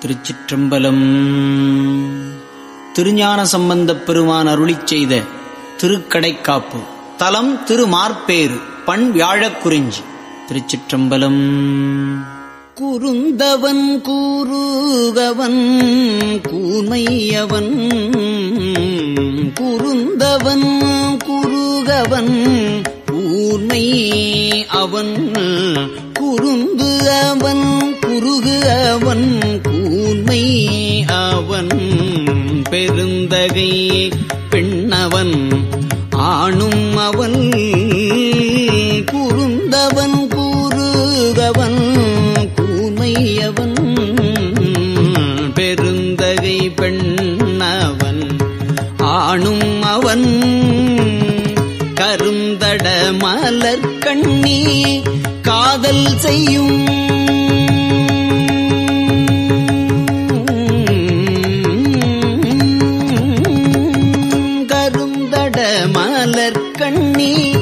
திருச்சிற்றம்பலம். திருஞான சம்பந்தப் பெருமான் அருளி செய்த திருக்கடைக்காப்பு. தலம் திருமார்பேறு பண் வியாழக் குறிஞ்சி திருச்சிற்றம்பலம். குறுந்தவன் கூறுகவன் கூமையவன் குறுந்தவன் குறுகவன் ஊர்மை அவன். அவன் கூன்மை அவன் பெருந்தகை பெண்ணவன். ஆணும் அவன் குறுந்தவன் கூறுகவன் கூர்மையவன் பெருந்தகை பெண்ணவன். ஆணும் அவன் கருந்தட மலர் கண்ணி காதல் செய்யும் நீ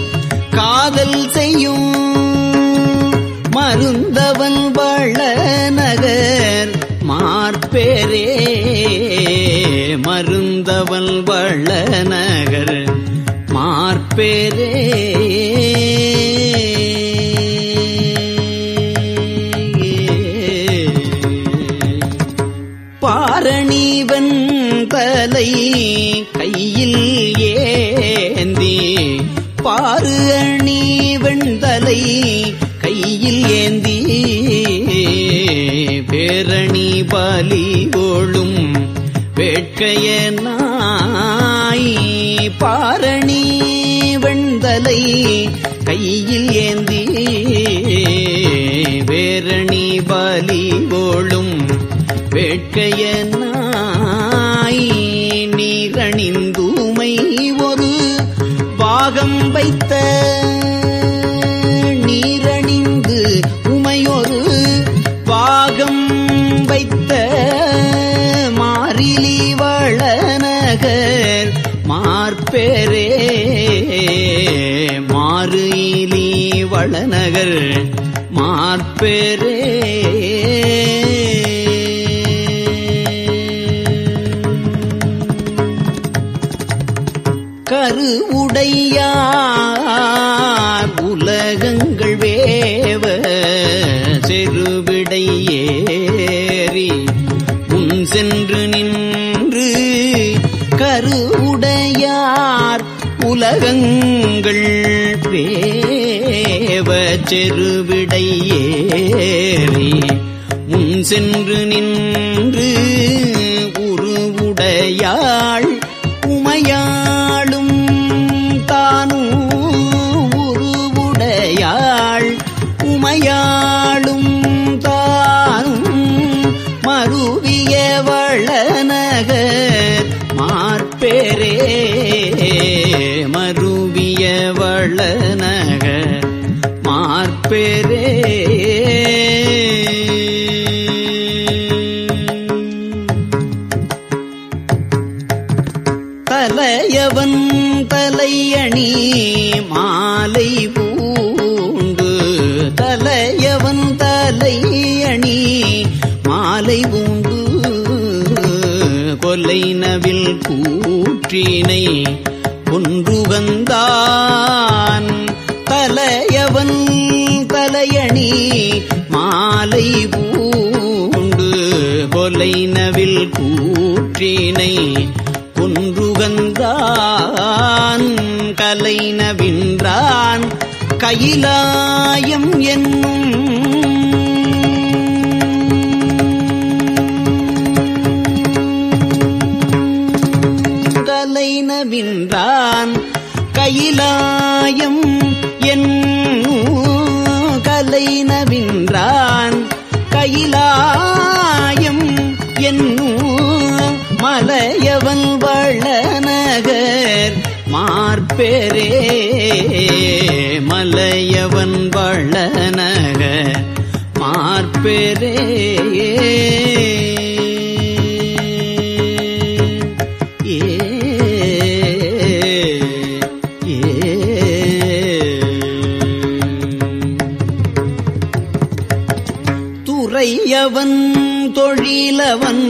வெண்தலை கையில் ஏந்தி பேரணி பலி ஓழும் வேட்கைய நாய் பாரணி வெண்தலை கையில் ஏந்தி வேரணி பலி ஓழும் வேட்கைய நாய் நீரணிந்தூமை ஒரு பாகம் வைத்த பேரே. கருவுடையார் உலகங்கள் வேவ செருவிடை ஏறி முன் சென்று நின்று கருவுடையார் உலகங்கள் வே தேவ செருவிடையேறி முன் சென்று நின்று உருவுடையாள் உமையாளும் தானும் உருவுடையாள் உமையாளும் தானும் மருவிய வளநகர் மார்பெரே. மார்பேரே தலையவன் தலையணி மாலை பூண்டு. தலையவன் தலையணி மாலை பூண்டு. கொலை நவில் கூற்றினை ஒன்றுகந்தான் தலையவன் மாலை பூண்டு கொலைனவில் கூற்றினை குன்றுகந்தான் கலைனவின்றான் கையிலாயம் என்னும் கலைனவின்றான் கையிலாயம் என்னும் என் கலை நவின்றான் கைலாயம் என்னும் மலையவன் வளநகர் மார்பெரே மலையவன் வளநகர் மார்பெரே. தொழியவன் தொழிலவன்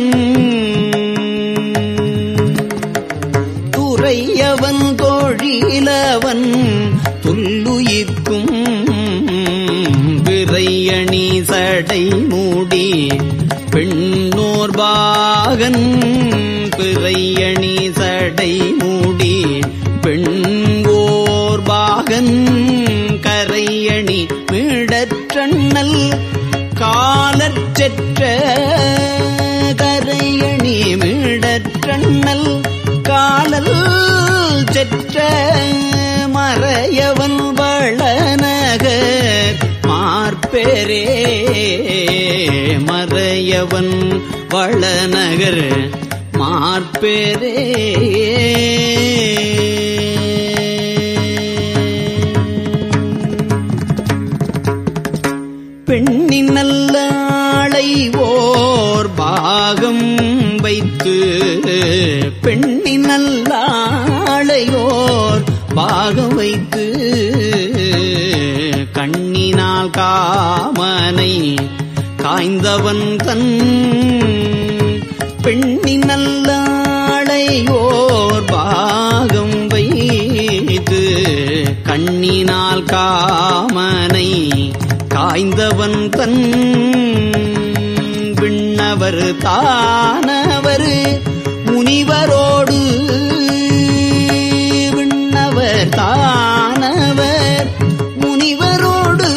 துறையவன் தொழிலவன் துல்லுயிர்க்கும் விரையணி சடை மூடி பெண்ணோர்பாகன் பிறையணி சடை மூடி பெண்கோர்பாகன் கரையணி மிடற்றண்ணல் காலற்றெற்ற கரையணி மிடற்றண்ணல் காலல் செற்ற மறையவன் வளநகர் மார்பெரே மறையவன் வளநகர் மார்பெரே பாகம் வைத்து பெண்ணின் நல்லாளையோர் பாகம் வைத்து கண்ணினால் காமனை காய்ந்தவன் தன் பெண்ணின் நல்லாளையோர் பாகம் வைத்து கண்ணினால் காமனை காய்ந்தவன் தன் தானவர் தானவர் முனிவரோடு விண்ணவர் தானவர் முனிவரோடு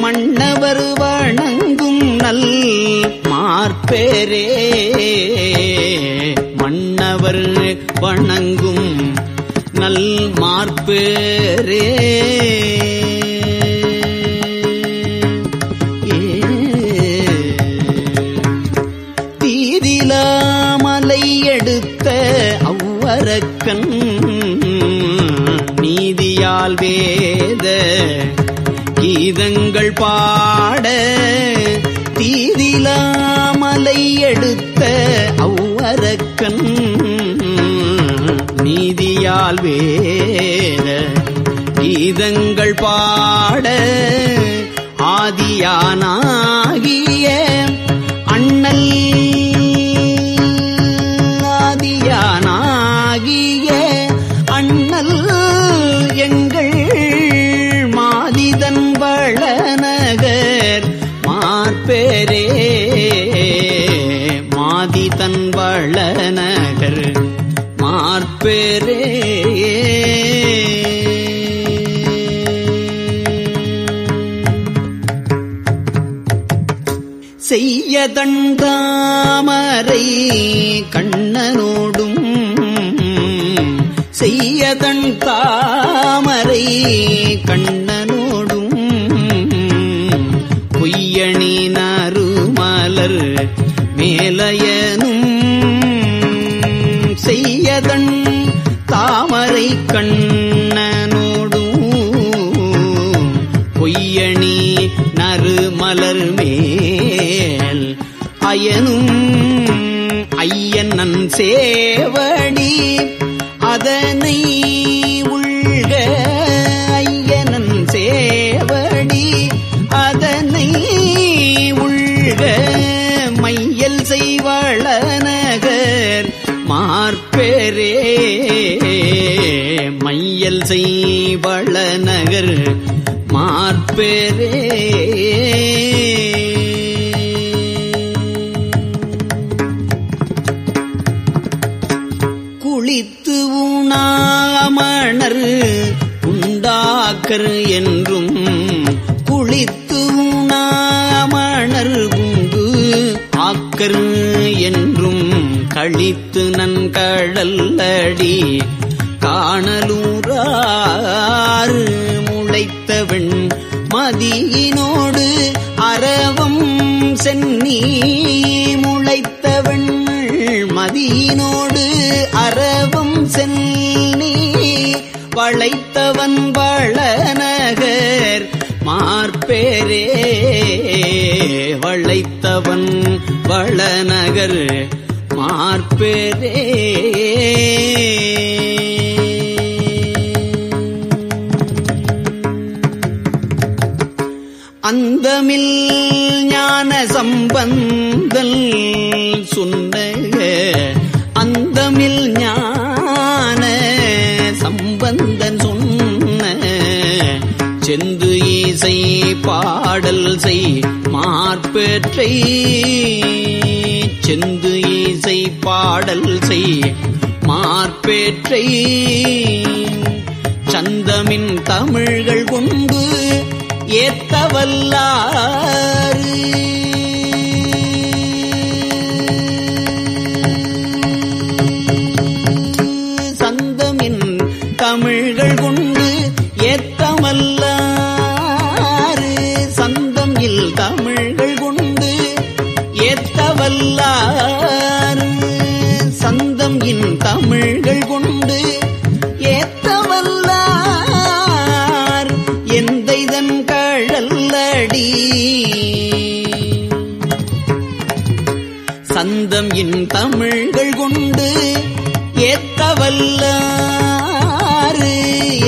மன்னவர் வணங்கும் நல் மார்பேரே. மன்னவர் வணங்கும் நல் மார்பேரே. பாட தீதிலாமலை எடுத்த அவ்வரக்கன் நீதியால் வேத கீதங்கள் பாட ஆதியானாகிய அண்ணல் பேரே. செய்ய தண்டாமரை கண்ணனோடும் செய்ய தன் தாமரை கண்ணனோடும் பொய்யணி நறுமலர் மேலயனும் செய்யதன் அயனும் ஐயனன் சேவடி. அதனை உள்க ஐயனன் சேவடி. அதனை உள்க மையல் செய்வளநகர் மார்பெரே. மையல் செய்வளநகர் மார்பெரே. குளித்து உணாமணர் உண்டாக்கர் என்றும் குளித்து உணாமணர் உண்டு ஆக்கர் என்றும் கழித்து நன்கடல்லடி காணலூராறு முளைத்தவன் மதியினோடு அரவம் சென்னி அறவும் சென்னி வளைத்தவன் வளநகர் மார்பேரே. வளைத்தவன் வளநகர் மார்பேரே. அந்தமில் ஞான சம்பந்தல் சொன்ன தமிழ் ஞான சம்பந்தன் சொன்ன செந்து இசை பாடல் செய் மார்பேற்றை. செந்து இசை பாடல் செய் மார்பேற்றை. சந்தமின் தமிழ்கள் கொண்டு ஏத்தவல்லாறு. சந்தம் இன் தமிழ்கள் கொண்டு ஏத்தவல்லாறு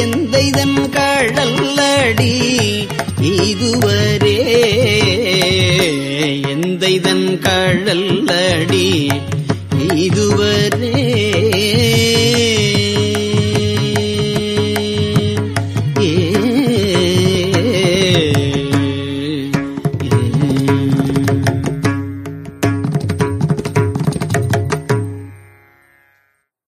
எந்த இதன் கழல்லடி இதுவரே எந்த இதன் கழல்லடி இதுவரே